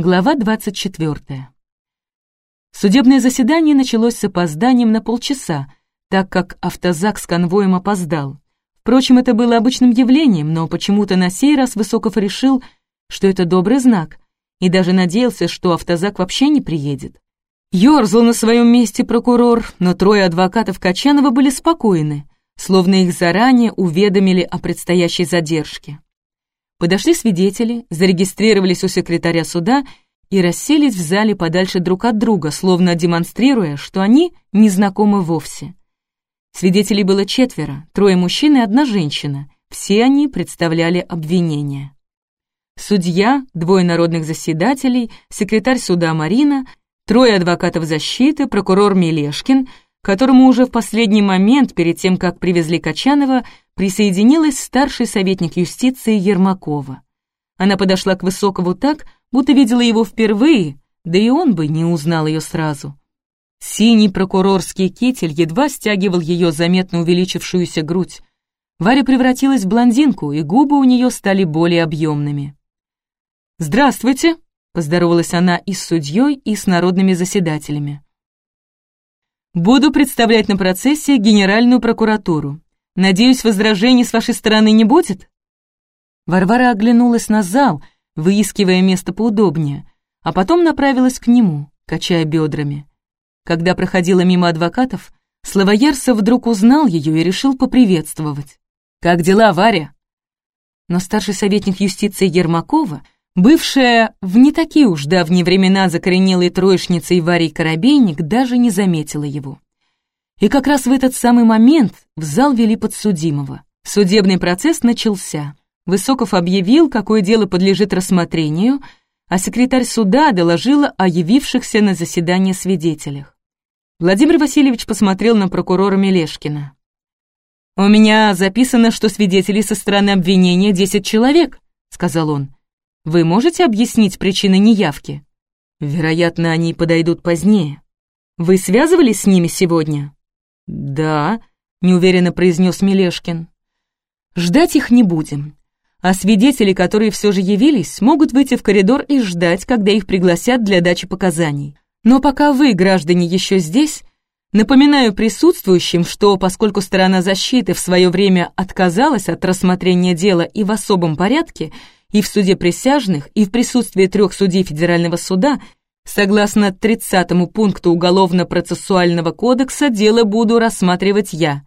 Глава 24. Судебное заседание началось с опозданием на полчаса, так как автозак с конвоем опоздал. Впрочем, это было обычным явлением, но почему-то на сей раз Высоков решил, что это добрый знак, и даже надеялся, что автозак вообще не приедет. Ёрзал на своем месте прокурор, но трое адвокатов Качанова были спокойны, словно их заранее уведомили о предстоящей задержке. Подошли свидетели, зарегистрировались у секретаря суда и расселись в зале подальше друг от друга, словно демонстрируя, что они не знакомы вовсе. Свидетелей было четверо, трое мужчин и одна женщина. Все они представляли обвинение. Судья, двое народных заседателей, секретарь суда Марина, трое адвокатов защиты, прокурор Мелешкин — которому уже в последний момент, перед тем, как привезли Качанова, присоединилась старший советник юстиции Ермакова. Она подошла к Высокову так, будто видела его впервые, да и он бы не узнал ее сразу. Синий прокурорский китель едва стягивал ее заметно увеличившуюся грудь. Варя превратилась в блондинку, и губы у нее стали более объемными. «Здравствуйте!» — поздоровалась она и с судьей, и с народными заседателями. Буду представлять на процессе Генеральную прокуратуру. Надеюсь, возражений с вашей стороны не будет?» Варвара оглянулась на зал, выискивая место поудобнее, а потом направилась к нему, качая бедрами. Когда проходила мимо адвокатов, Славоярцев вдруг узнал ее и решил поприветствовать. «Как дела, Варя?» Но старший советник юстиции Ермакова — Бывшая в не такие уж давние времена закоренелой троечницей Варей Коробейник даже не заметила его. И как раз в этот самый момент в зал вели подсудимого. Судебный процесс начался. Высоков объявил, какое дело подлежит рассмотрению, а секретарь суда доложила о явившихся на заседание свидетелях. Владимир Васильевич посмотрел на прокурора Мелешкина. «У меня записано, что свидетелей со стороны обвинения 10 человек», — сказал он. Вы можете объяснить причины неявки? Вероятно, они подойдут позднее. Вы связывались с ними сегодня? Да, неуверенно произнес Мелешкин. Ждать их не будем. А свидетели, которые все же явились, могут выйти в коридор и ждать, когда их пригласят для дачи показаний. Но пока вы, граждане, еще здесь, напоминаю присутствующим, что поскольку сторона защиты в свое время отказалась от рассмотрения дела и в особом порядке, и в суде присяжных, и в присутствии трех судей Федерального суда, согласно 30 пункту Уголовно-процессуального кодекса, дело буду рассматривать я.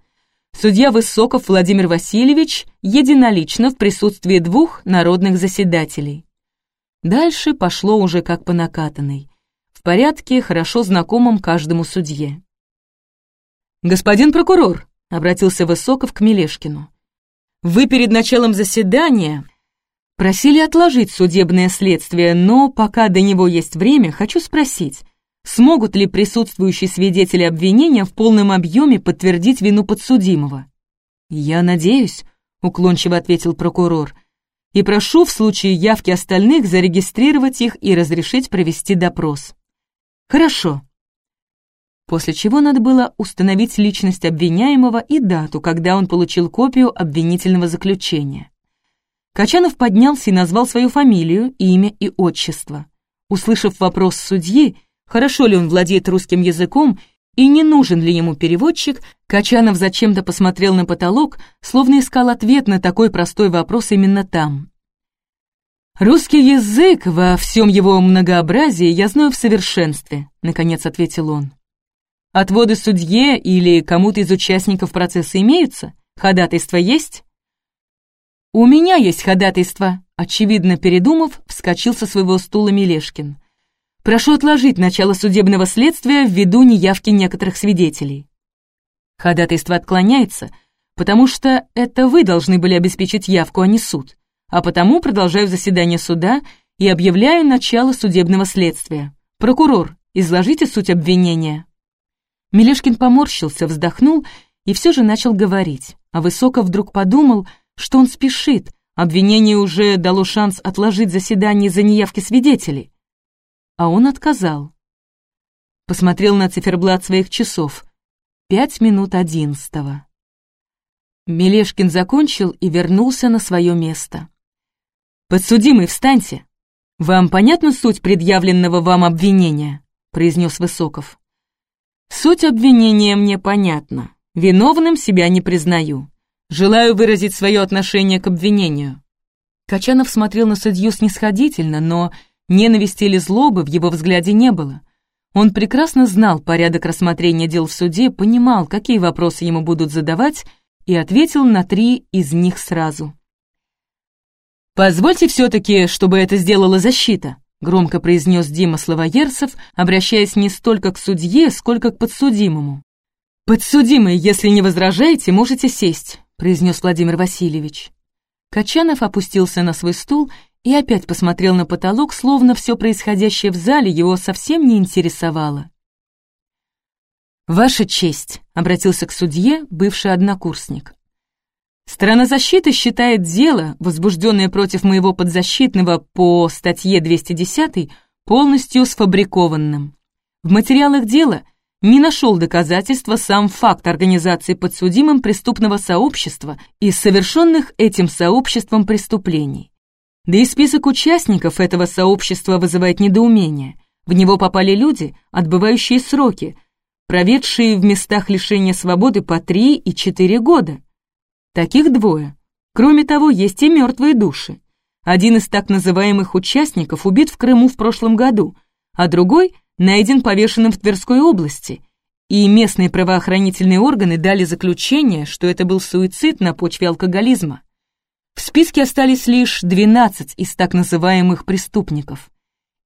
Судья Высоков Владимир Васильевич единолично в присутствии двух народных заседателей. Дальше пошло уже как по накатанной, в порядке, хорошо знакомом каждому судье. «Господин прокурор», — обратился Высоков к Мелешкину, «вы перед началом заседания Просили отложить судебное следствие, но пока до него есть время, хочу спросить, смогут ли присутствующие свидетели обвинения в полном объеме подтвердить вину подсудимого? «Я надеюсь», — уклончиво ответил прокурор, «и прошу в случае явки остальных зарегистрировать их и разрешить провести допрос». «Хорошо». После чего надо было установить личность обвиняемого и дату, когда он получил копию обвинительного заключения. Качанов поднялся и назвал свою фамилию, имя и отчество. Услышав вопрос судьи, хорошо ли он владеет русским языком и не нужен ли ему переводчик, Качанов зачем-то посмотрел на потолок, словно искал ответ на такой простой вопрос именно там. «Русский язык во всем его многообразии я знаю в совершенстве», — наконец ответил он. «Отводы судье или кому-то из участников процесса имеются? Ходатайство есть?» «У меня есть ходатайство», — очевидно передумав, вскочил со своего стула Мелешкин. «Прошу отложить начало судебного следствия ввиду неявки некоторых свидетелей». Ходатайство отклоняется, потому что это вы должны были обеспечить явку, а не суд. А потому продолжаю заседание суда и объявляю начало судебного следствия. Прокурор, изложите суть обвинения. Мелешкин поморщился, вздохнул и все же начал говорить, а Высоков вдруг подумал — что он спешит, обвинение уже дало шанс отложить заседание за неявки свидетелей. А он отказал. Посмотрел на циферблат своих часов. Пять минут одиннадцатого. Мелешкин закончил и вернулся на свое место. «Подсудимый, встаньте!» «Вам понятна суть предъявленного вам обвинения?» — произнес Высоков. «Суть обвинения мне понятна. Виновным себя не признаю. Желаю выразить свое отношение к обвинению». Качанов смотрел на судью снисходительно, но ненависти или злобы в его взгляде не было. Он прекрасно знал порядок рассмотрения дел в суде, понимал, какие вопросы ему будут задавать, и ответил на три из них сразу. «Позвольте все-таки, чтобы это сделала защита», громко произнес Дима Словоерцев, обращаясь не столько к судье, сколько к подсудимому. «Подсудимый, если не возражаете, можете сесть», произнес Владимир Васильевич. Качанов опустился на свой стул и опять посмотрел на потолок, словно все происходящее в зале его совсем не интересовало. «Ваша честь», — обратился к судье бывший однокурсник. Сторона защиты считает дело, возбужденное против моего подзащитного по статье 210, полностью сфабрикованным. В материалах дела не нашел доказательства сам факт организации подсудимым преступного сообщества и совершенных этим сообществом преступлений. Да и список участников этого сообщества вызывает недоумение. В него попали люди, отбывающие сроки, проведшие в местах лишения свободы по 3 и 4 года. Таких двое. Кроме того, есть и мертвые души. Один из так называемых участников убит в Крыму в прошлом году, а другой найден повешенным в Тверской области. И местные правоохранительные органы дали заключение, что это был суицид на почве алкоголизма. В списке остались лишь 12 из так называемых преступников.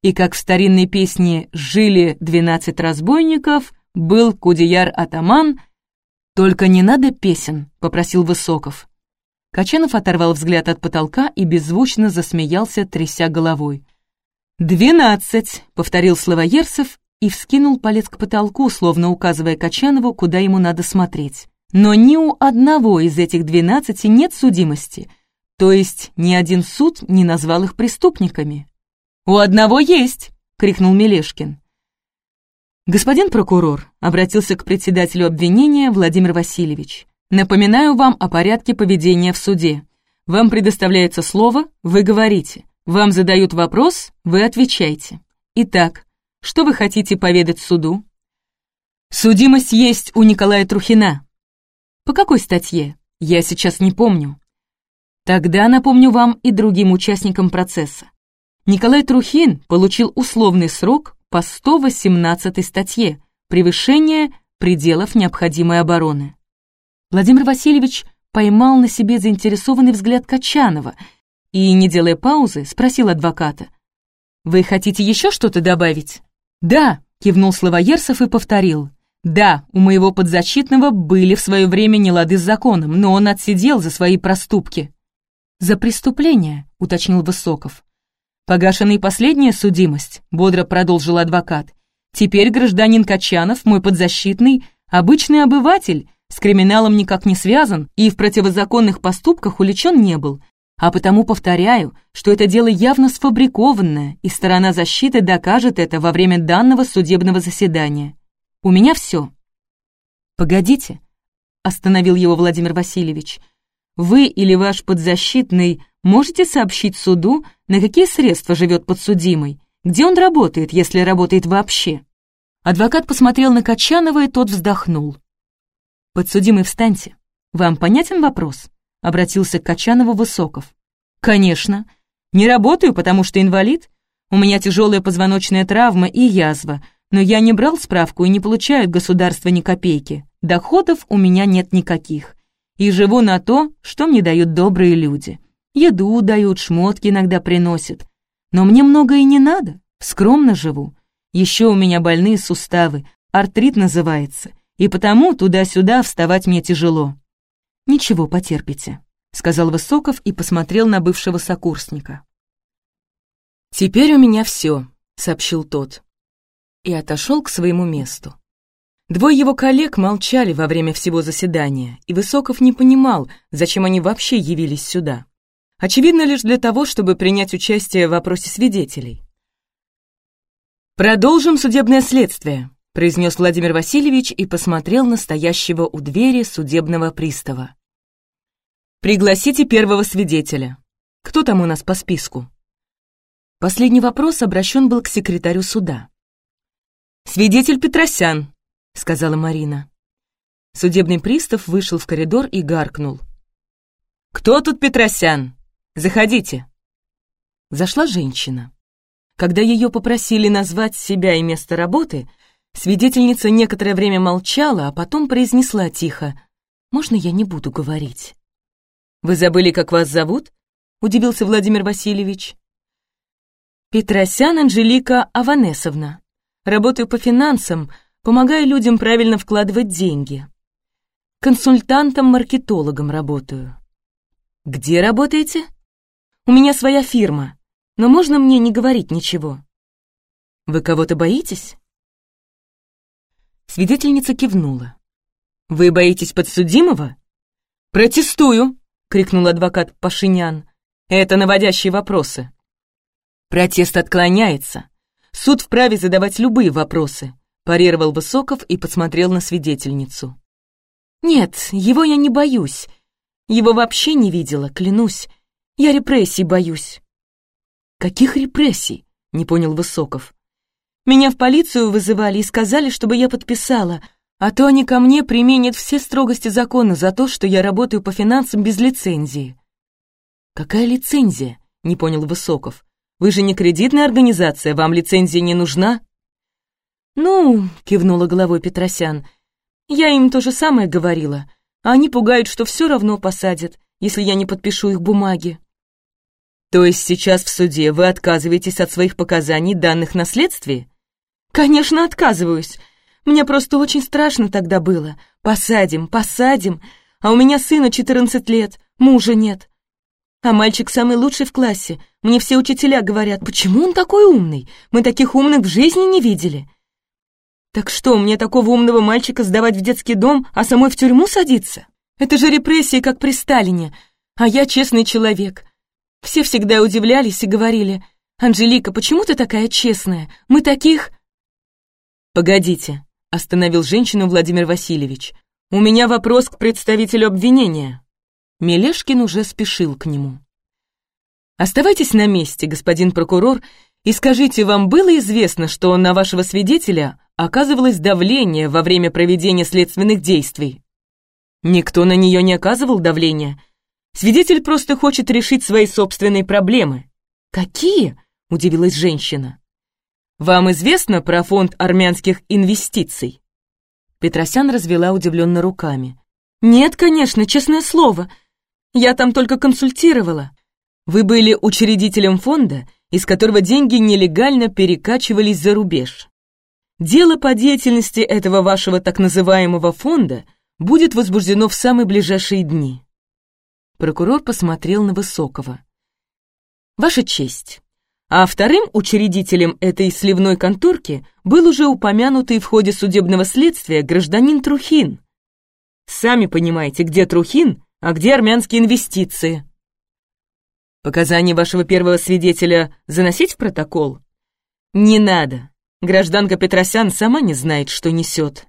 И как в старинной песне «Жили 12 разбойников», был Кудеяр-атаман – «Только не надо песен», — попросил Высоков. Качанов оторвал взгляд от потолка и беззвучно засмеялся, тряся головой. «Двенадцать», — повторил Словоерцев и вскинул палец к потолку, словно указывая Качанову, куда ему надо смотреть. Но ни у одного из этих двенадцати нет судимости, то есть ни один суд не назвал их преступниками. «У одного есть!» — крикнул Мелешкин. «Господин прокурор», — обратился к председателю обвинения Владимир Васильевич, «напоминаю вам о порядке поведения в суде. Вам предоставляется слово, вы говорите. Вам задают вопрос, вы отвечаете. Итак, что вы хотите поведать суду?» «Судимость есть у Николая Трухина». «По какой статье? Я сейчас не помню». Тогда напомню вам и другим участникам процесса. Николай Трухин получил условный срок по 118 статье «Превышение пределов необходимой обороны». Владимир Васильевич поймал на себе заинтересованный взгляд Качанова и, не делая паузы, спросил адвоката. «Вы хотите еще что-то добавить?» «Да», — кивнул Словоерсов и повторил. «Да, у моего подзащитного были в свое время нелады с законом, но он отсидел за свои проступки». «За преступление», — уточнил Высоков. «Погашена и последняя судимость», — бодро продолжил адвокат. «Теперь гражданин Качанов, мой подзащитный, обычный обыватель, с криминалом никак не связан и в противозаконных поступках уличен не был. А потому повторяю, что это дело явно сфабрикованное, и сторона защиты докажет это во время данного судебного заседания. У меня все». «Погодите», — остановил его Владимир Васильевич. «Вы или ваш подзащитный можете сообщить суду, на какие средства живет подсудимый? Где он работает, если работает вообще? Адвокат посмотрел на Качанова, и тот вздохнул. «Подсудимый, встаньте. Вам понятен вопрос?» — обратился к Качанову Высоков. «Конечно. Не работаю, потому что инвалид. У меня тяжелая позвоночная травма и язва, но я не брал справку и не получаю от государства ни копейки. Доходов у меня нет никаких. И живу на то, что мне дают добрые люди. Еду дают, шмотки иногда приносят. Но мне много и не надо, скромно живу. Еще у меня больные суставы, артрит называется, и потому туда-сюда вставать мне тяжело. Ничего, потерпите, сказал Высоков и посмотрел на бывшего сокурсника. «Теперь у меня все», — сообщил тот. И отошел к своему месту. Двое его коллег молчали во время всего заседания, и Высоков не понимал, зачем они вообще явились сюда. Очевидно, лишь для того, чтобы принять участие в вопросе свидетелей. «Продолжим судебное следствие», — произнес Владимир Васильевич и посмотрел на стоящего у двери судебного пристава. «Пригласите первого свидетеля. Кто там у нас по списку?» Последний вопрос обращен был к секретарю суда. «Свидетель Петросян», — сказала Марина. Судебный пристав вышел в коридор и гаркнул. «Кто тут Петросян? Заходите». Зашла женщина. Когда ее попросили назвать себя и место работы, свидетельница некоторое время молчала, а потом произнесла тихо. «Можно я не буду говорить?» «Вы забыли, как вас зовут?» — удивился Владимир Васильевич. «Петросян Анжелика Аванесовна. Работаю по финансам, помогаю людям правильно вкладывать деньги. Консультантом-маркетологом работаю». «Где работаете?» «У меня своя фирма, но можно мне не говорить ничего?» «Вы кого-то боитесь?» Свидетельница кивнула. «Вы боитесь подсудимого?» «Протестую!» — крикнул адвокат Пашинян. «Это наводящие вопросы». «Протест отклоняется. Суд вправе задавать любые вопросы», — парировал Высоков и посмотрел на свидетельницу. «Нет, его я не боюсь. Его вообще не видела, клянусь. Я репрессий боюсь». «Каких репрессий?» — не понял Высоков. «Меня в полицию вызывали и сказали, чтобы я подписала, а то они ко мне применят все строгости закона за то, что я работаю по финансам без лицензии». «Какая лицензия?» — не понял Высоков. «Вы же не кредитная организация, вам лицензия не нужна?» «Ну», — кивнула головой Петросян, — «я им то же самое говорила, а они пугают, что все равно посадят, если я не подпишу их бумаги». «То есть сейчас в суде вы отказываетесь от своих показаний, данных на следствии?» «Конечно, отказываюсь. Мне просто очень страшно тогда было. Посадим, посадим. А у меня сына 14 лет, мужа нет. А мальчик самый лучший в классе. Мне все учителя говорят, почему он такой умный? Мы таких умных в жизни не видели. Так что, мне такого умного мальчика сдавать в детский дом, а самой в тюрьму садиться? Это же репрессии, как при Сталине. А я честный человек. Все всегда удивлялись и говорили, «Анжелика, почему ты такая честная? Мы таких...» «Погодите», — остановил женщину Владимир Васильевич. «У меня вопрос к представителю обвинения». Мелешкин уже спешил к нему. «Оставайтесь на месте, господин прокурор, и скажите, вам было известно, что на вашего свидетеля оказывалось давление во время проведения следственных действий?» «Никто на нее не оказывал давления. Свидетель просто хочет решить свои собственные проблемы». «Какие?» — удивилась женщина. «Вам известно про фонд армянских инвестиций?» Петросян развела удивленно руками. «Нет, конечно, честное слово. Я там только консультировала. Вы были учредителем фонда, из которого деньги нелегально перекачивались за рубеж. Дело по деятельности этого вашего так называемого фонда будет возбуждено в самые ближайшие дни. Прокурор посмотрел на Высокого. Ваша честь, а вторым учредителем этой сливной конторки был уже упомянутый в ходе судебного следствия гражданин Трухин. Сами понимаете, где Трухин, а где армянские инвестиции? Показания вашего первого свидетеля заносить в протокол? Не надо. Гражданка Петросян сама не знает, что несет.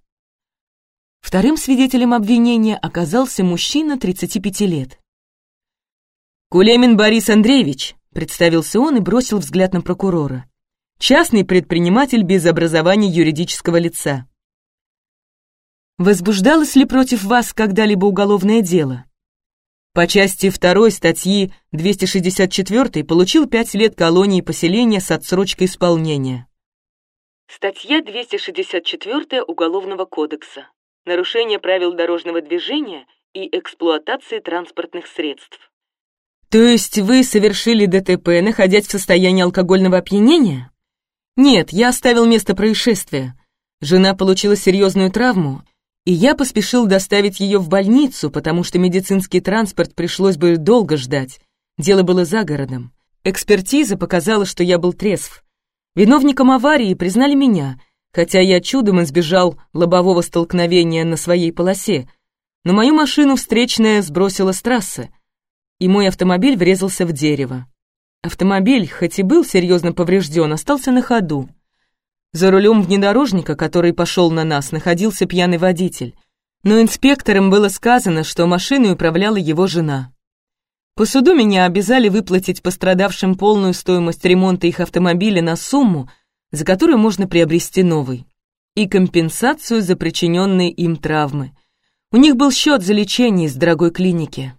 Вторым свидетелем обвинения оказался мужчина 35 лет. «Кулемин Борис Андреевич», — представился он и бросил взгляд на прокурора. «Частный предприниматель без образования юридического лица». «Возбуждалось ли против вас когда-либо уголовное дело?» По части 2 статьи 264 получил 5 лет колонии поселения с отсрочкой исполнения. Статья 264 Уголовного кодекса. Нарушение правил дорожного движения и эксплуатации транспортных средств. То есть вы совершили ДТП, находясь в состоянии алкогольного опьянения? Нет, я оставил место происшествия. Жена получила серьезную травму, и я поспешил доставить ее в больницу, потому что медицинский транспорт пришлось бы долго ждать. Дело было за городом. Экспертиза показала, что я был трезв. Виновником аварии признали меня, хотя я чудом избежал лобового столкновения на своей полосе, но мою машину встречная сбросила с трассы, и мой автомобиль врезался в дерево. Автомобиль, хоть и был серьезно поврежден, остался на ходу. За рулем внедорожника, который пошел на нас, находился пьяный водитель. Но инспекторам было сказано, что машиной управляла его жена. По суду меня обязали выплатить пострадавшим полную стоимость ремонта их автомобиля на сумму, за которую можно приобрести новый, и компенсацию за причиненные им травмы. У них был счет за лечение из дорогой клиники.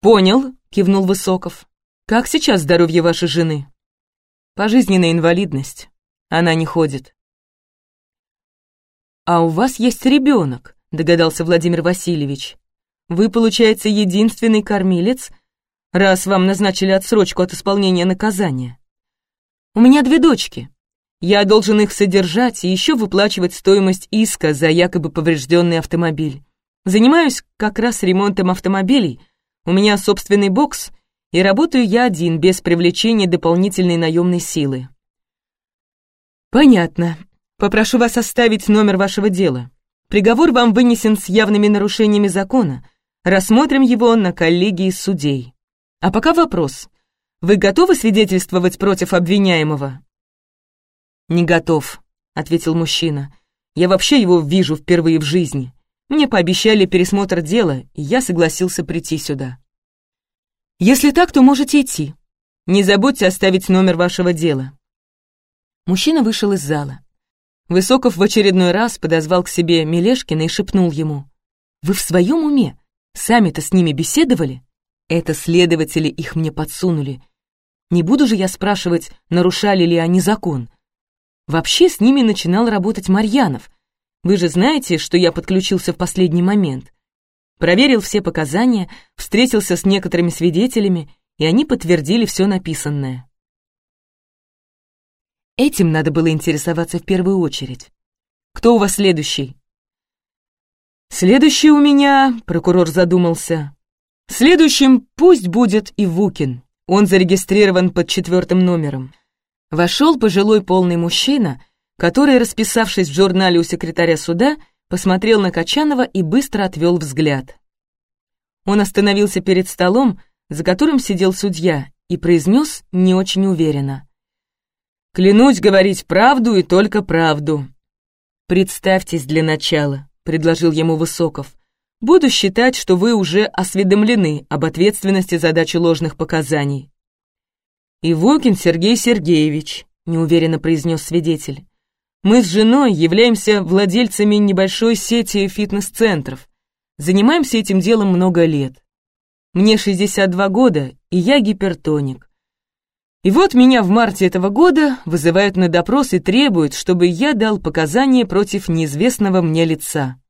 «Понял», — кивнул Высоков. «Как сейчас здоровье вашей жены?» «Пожизненная инвалидность. Она не ходит». «А у вас есть ребенок», — догадался Владимир Васильевич. «Вы, получается, единственный кормилец, раз вам назначили отсрочку от исполнения наказания. У меня две дочки. Я должен их содержать и еще выплачивать стоимость иска за якобы поврежденный автомобиль. Занимаюсь как раз ремонтом автомобилей. У меня собственный бокс, и работаю я один, без привлечения дополнительной наемной силы. Понятно. Попрошу вас оставить номер вашего дела. Приговор вам вынесен с явными нарушениями закона. Рассмотрим его на коллегии судей. А пока вопрос. Вы готовы свидетельствовать против обвиняемого? Не готов, ответил мужчина. Я вообще его вижу впервые в жизни. Мне пообещали пересмотр дела, и я согласился прийти сюда. Если так, то можете идти. Не забудьте оставить номер вашего дела. Мужчина вышел из зала. Высоков в очередной раз подозвал к себе Мелешкина и шепнул ему. «Вы в своем уме? Сами-то с ними беседовали? Это следователи их мне подсунули. Не буду же я спрашивать, нарушали ли они закон. Вообще с ними начинал работать Марьянов. Вы же знаете, что я подключился в последний момент. Проверил все показания, встретился с некоторыми свидетелями, и они подтвердили все написанное. Этим надо было интересоваться в первую очередь. Кто у вас следующий? Следующий у меня, прокурор задумался. Следующим пусть будет и Вукин. Он зарегистрирован под четвертым номером. Вошел пожилой полный мужчина, который, расписавшись в журнале у секретаря суда, посмотрел на Качанова и быстро отвел взгляд. Он остановился перед столом, за которым сидел судья, и произнес не очень уверенно. Клянусь говорить правду и только правду. Представьтесь для начала, предложил ему Высоков. Буду считать, что вы уже осведомлены об ответственности за дачу ложных показаний. Ивокин Сергей Сергеевич, неуверенно произнес свидетель. Мы с женой являемся владельцами небольшой сети фитнес-центров. Занимаемся этим делом много лет. Мне 62 года, и я гипертоник. И вот меня в марте этого года вызывают на допрос и требуют, чтобы я дал показания против неизвестного мне лица.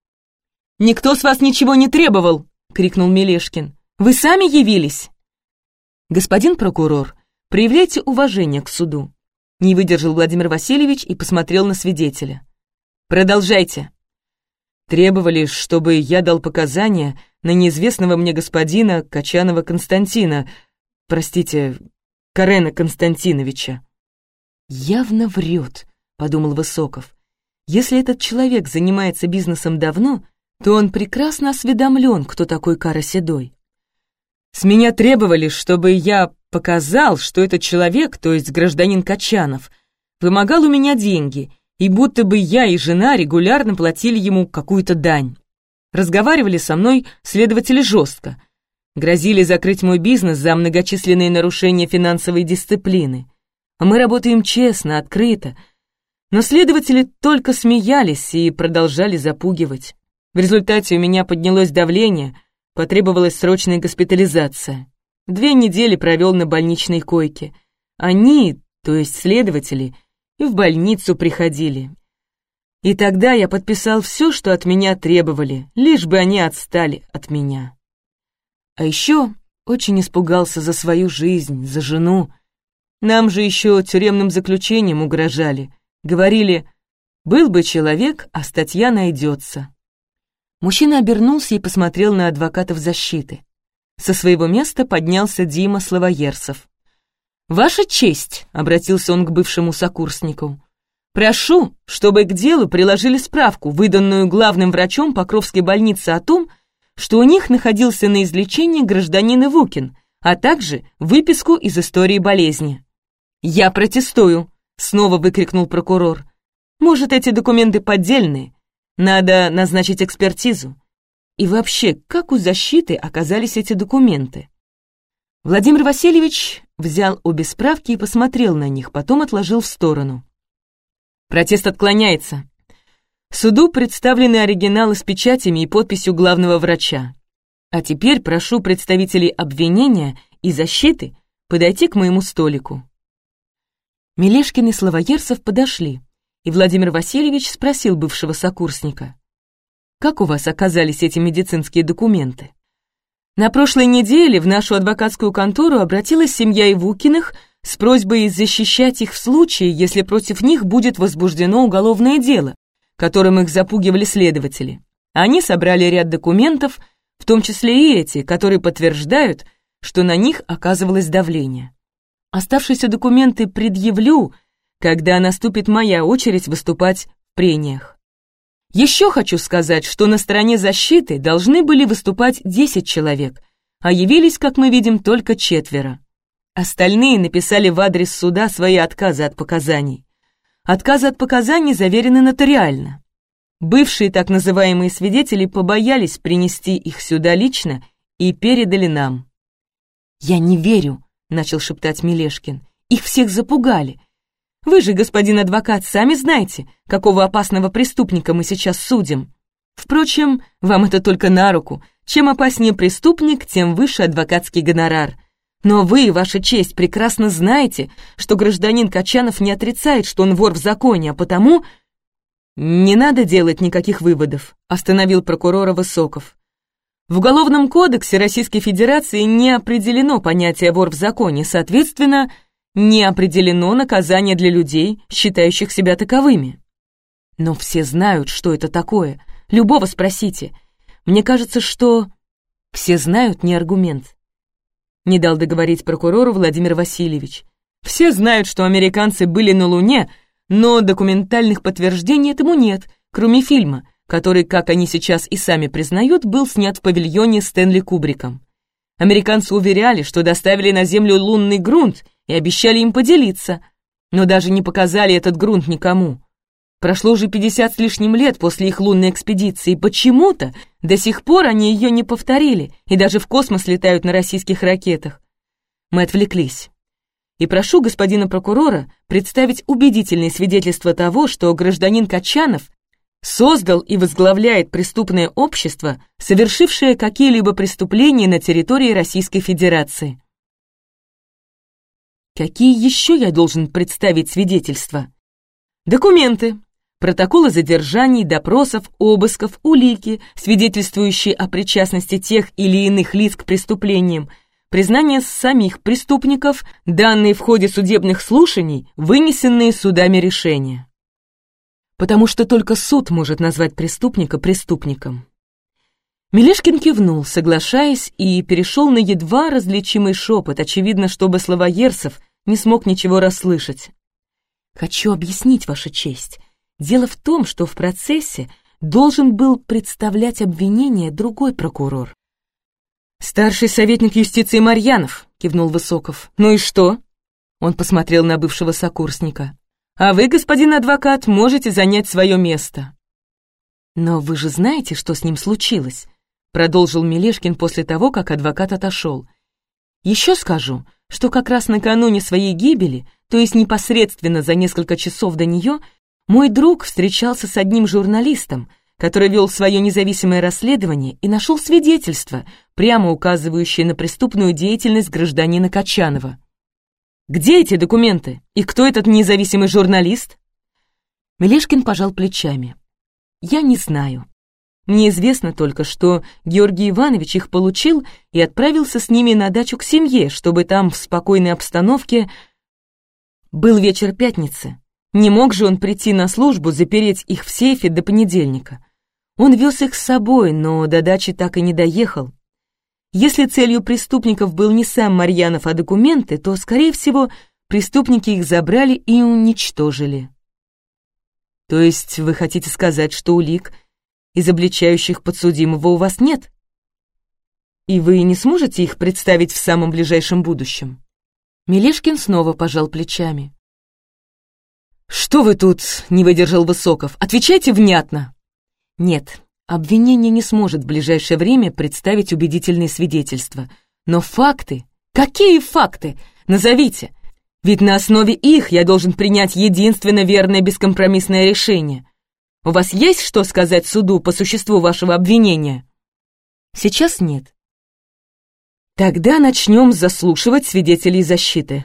«Никто с вас ничего не требовал!» — крикнул Мелешкин. «Вы сами явились!» «Господин прокурор, проявляйте уважение к суду», — не выдержал Владимир Васильевич и посмотрел на свидетеля. «Продолжайте». Требовали, чтобы я дал показания на неизвестного мне господина Качанова Константина, простите, Карена Константиновича. «Явно врет», — подумал Высоков. «Если этот человек занимается бизнесом давно, то он прекрасно осведомлен, кто такой Кара Седой. С меня требовали, чтобы я показал, что этот человек, то есть гражданин Качанов, вымогал у меня деньги, и будто бы я и жена регулярно платили ему какую-то дань. Разговаривали со мной следователи жестко, Грозили закрыть мой бизнес за многочисленные нарушения финансовой дисциплины. Мы работаем честно, открыто. Но следователи только смеялись и продолжали запугивать. В результате у меня поднялось давление, потребовалась срочная госпитализация. Две недели провел на больничной койке. Они, то есть следователи, и в больницу приходили. И тогда я подписал все, что от меня требовали, лишь бы они отстали от меня. А еще очень испугался за свою жизнь, за жену. Нам же еще тюремным заключением угрожали. Говорили, был бы человек, а статья найдется. Мужчина обернулся и посмотрел на адвокатов защиты. Со своего места поднялся Дима Славоерсов. «Ваша честь», — обратился он к бывшему сокурснику, «прошу, чтобы к делу приложили справку, выданную главным врачом Покровской больницы о том, что у них находился на излечении гражданин Ивукин, а также выписку из истории болезни. «Я протестую!» — снова выкрикнул прокурор. «Может, эти документы поддельные? Надо назначить экспертизу. И вообще, как у защиты оказались эти документы?» Владимир Васильевич взял обе справки и посмотрел на них, потом отложил в сторону. Протест отклоняется. Суду представлены оригиналы с печатями и подписью главного врача. А теперь прошу представителей обвинения и защиты подойти к моему столику. Мелешкин и Славоерсов подошли, и Владимир Васильевич спросил бывшего сокурсника. «Как у вас оказались эти медицинские документы?» На прошлой неделе в нашу адвокатскую контору обратилась семья Ивукиных с просьбой защищать их в случае, если против них будет возбуждено уголовное дело, которым их запугивали следователи. Они собрали ряд документов, в том числе и эти, которые подтверждают, что на них оказывалось давление. Оставшиеся документы предъявлю, когда наступит моя очередь выступать в прениях. Еще хочу сказать, что на стороне защиты должны были выступать 10 человек, а явились, как мы видим, только четверо. Остальные написали в адрес суда свои отказы от показаний. Отказы от показаний заверены нотариально. Бывшие так называемые свидетели побоялись принести их сюда лично и передали нам. «Я не верю», — начал шептать Мелешкин. «Их всех запугали. Вы же, господин адвокат, сами знаете, какого опасного преступника мы сейчас судим. Впрочем, вам это только на руку. Чем опаснее преступник, тем выше адвокатский гонорар. Но вы, ваша честь, прекрасно знаете, что гражданин Качанов не отрицает, что он вор в законе, а потому... «Не надо делать никаких выводов», — остановил прокурора Высоков. В Уголовном кодексе Российской Федерации не определено понятие «вор в законе», соответственно, не определено наказание для людей, считающих себя таковыми. Но все знают, что это такое. Любого спросите. Мне кажется, что... Все знают не аргумент. Не дал договорить прокурору Владимир Васильевич. Все знают, что американцы были на Луне, но документальных подтверждений этому нет, кроме фильма, который, как они сейчас и сами признают, был снят в павильоне Стэнли Кубриком. Американцы уверяли, что доставили на Землю лунный грунт и обещали им поделиться, но даже не показали этот грунт никому. Прошло уже 50 с лишним лет после их лунной экспедиции, почему-то до сих пор они ее не повторили и даже в космос летают на российских ракетах. Мы отвлеклись. И прошу господина прокурора представить убедительные свидетельства того, что гражданин Качанов создал и возглавляет преступное общество, совершившее какие-либо преступления на территории Российской Федерации. Какие еще я должен представить свидетельства? Документы, протоколы задержаний, допросов, обысков, улики, свидетельствующие о причастности тех или иных лиц к преступлениям, признание самих преступников, данные в ходе судебных слушаний, вынесенные судами решения потому что только суд может назвать преступника преступником. Мелешкин кивнул, соглашаясь, и перешел на едва различимый шепот, очевидно, чтобы Славоерсов не смог ничего расслышать. «Хочу объяснить, Ваша честь. Дело в том, что в процессе должен был представлять обвинение другой прокурор». «Старший советник юстиции Марьянов», — кивнул Высоков. «Ну и что?» Он посмотрел на бывшего сокурсника. А вы, господин адвокат, можете занять свое место». «Но вы же знаете, что с ним случилось», — продолжил Мелешкин после того, как адвокат отошел. «Еще скажу, что как раз накануне своей гибели, то есть непосредственно за несколько часов до нее, мой друг встречался с одним журналистом, который вел свое независимое расследование и нашел свидетельство, прямо указывающее на преступную деятельность гражданина Качанова. Где эти документы? И кто этот независимый журналист?» Мелешкин пожал плечами. «Я не знаю. Мне известно только, что Георгий Иванович их получил и отправился с ними на дачу к семье, чтобы там в спокойной обстановке... Был вечер пятницы. Не мог же он прийти на службу, запереть их в сейфе до понедельника. Он вез их с собой, но до дачи так и не доехал. Если целью преступников был не сам Марьянов, а документы, то, скорее всего, преступники их забрали и уничтожили. То есть вы хотите сказать, что улик, изобличающих подсудимого, у вас нет? И вы не сможете их представить в самом ближайшем будущем? Мелешкин снова пожал плечами. «Что вы тут?» — не выдержал Высоков. «Отвечайте внятно!» «Нет, Обвинение не сможет в ближайшее время представить убедительные свидетельства, но факты, Какие факты? Назовите. Ведь на основе их я должен принять единственно верное бескомпромиссное решение. У вас есть что сказать суду по существу вашего обвинения? Сейчас нет. Тогда начнем заслушивать свидетелей защиты.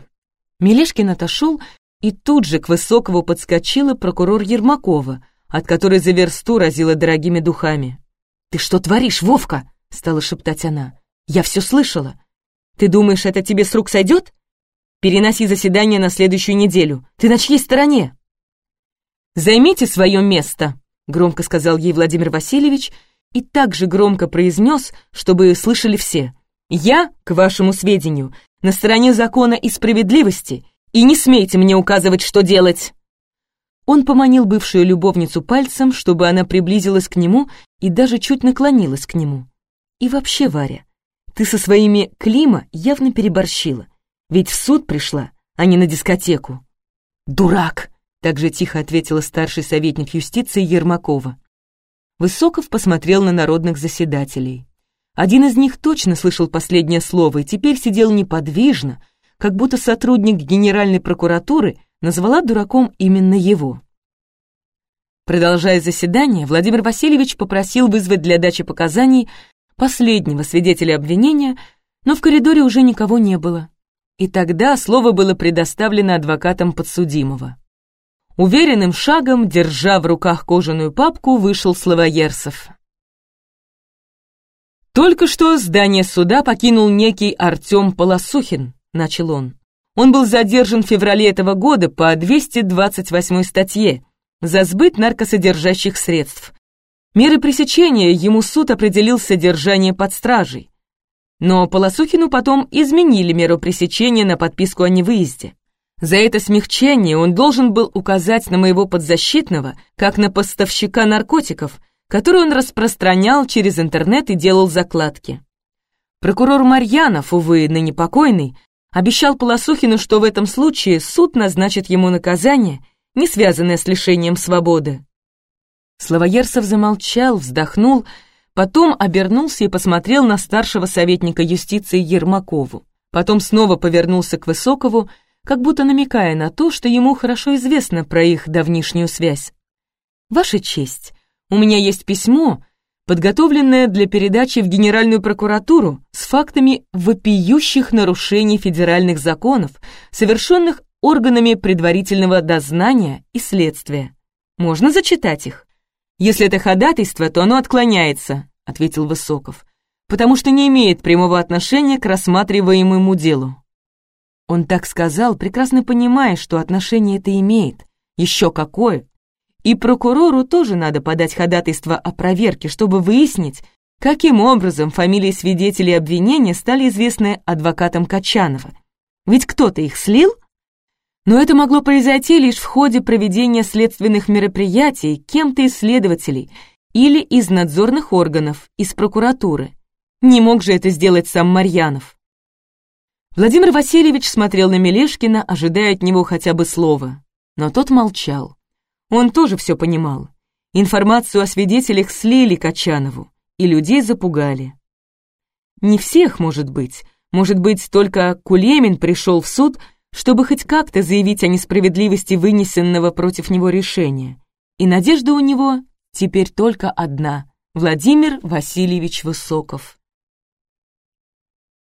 Мелешкин отошел, и тут же к Высокову подскочила прокурор Ермакова, от которой за версту разила дорогими духами. «Ты что творишь, Вовка?» — стала шептать она. «Я все слышала. Ты думаешь, это тебе с рук сойдет? Переноси заседание на следующую неделю. Ты на чьей стороне?» «Займите свое место», — громко сказал ей Владимир Васильевич и так же громко произнес, чтобы слышали все. «Я, к вашему сведению, на стороне закона и справедливости, и не смейте мне указывать, что делать!» Он поманил бывшую любовницу пальцем, чтобы она приблизилась к нему и даже чуть наклонилась к нему. «И вообще, Варя, ты со своими Клима явно переборщила, ведь в суд пришла, а не на дискотеку». «Дурак!» — также тихо ответила старший советник юстиции Ермакова. Высоков посмотрел на народных заседателей. Один из них точно слышал последнее слово и теперь сидел неподвижно, как будто сотрудник Генеральной прокуратуры назвала дураком именно его. Продолжая заседание, Владимир Васильевич попросил вызвать для дачи показаний последнего свидетеля обвинения, но в коридоре уже никого не было. И тогда слово было предоставлено адвокатам подсудимого. Уверенным шагом, держа в руках кожаную папку, вышел Славоерсов. «Только что здание суда покинул некий Артем Полосухин», — начал он. «Он был задержан в феврале этого года по 228 статье за сбыт наркосодержащих средств. Меры пресечения ему суд определил содержание под стражей. Но Полосухину потом изменили меру пресечения на подписку о невыезде. За это смягчение он должен был указать на моего подзащитного, как на поставщика наркотиков — которую он распространял через интернет и делал закладки. Прокурор Марьянов, увы, ныне покойный, обещал Полосухину, что в этом случае суд назначит ему наказание, не связанное с лишением свободы. Славоерсов замолчал, вздохнул, потом обернулся и посмотрел на старшего советника юстиции Ермакову. Потом снова повернулся к Высокову, как будто намекая на то, что ему хорошо известно про их давнишнюю связь. «Ваша честь, у меня есть письмо, подготовленное для передачи в Генеральную прокуратуру с фактами вопиющих нарушений федеральных законов, совершенных органами предварительного дознания и следствия. Можно зачитать их? Если это ходатайство, то оно отклоняется, ответил Высоков, потому что не имеет прямого отношения к рассматриваемому делу. Он так сказал, прекрасно понимая, что отношение это имеет. Еще какое! И прокурору тоже надо подать ходатайство о проверке, чтобы выяснить, каким образом фамилии свидетелей обвинения стали известны адвокатам Качанова. Ведь кто-то их слил? Но это могло произойти лишь в ходе проведения следственных мероприятий кем-то из следователей или из надзорных органов, из прокуратуры. Не мог же это сделать сам Марьянов. Владимир Васильевич смотрел на Мелешкина, ожидая от него хотя бы слова, но тот молчал. Он тоже все понимал. Информацию о свидетелях слили Качанову, и людей запугали. Не всех, может быть. Может быть, только Кулемин пришел в суд, чтобы хоть как-то заявить о несправедливости вынесенного против него решения. И надежда у него теперь только одна — Владимир Васильевич Высоков.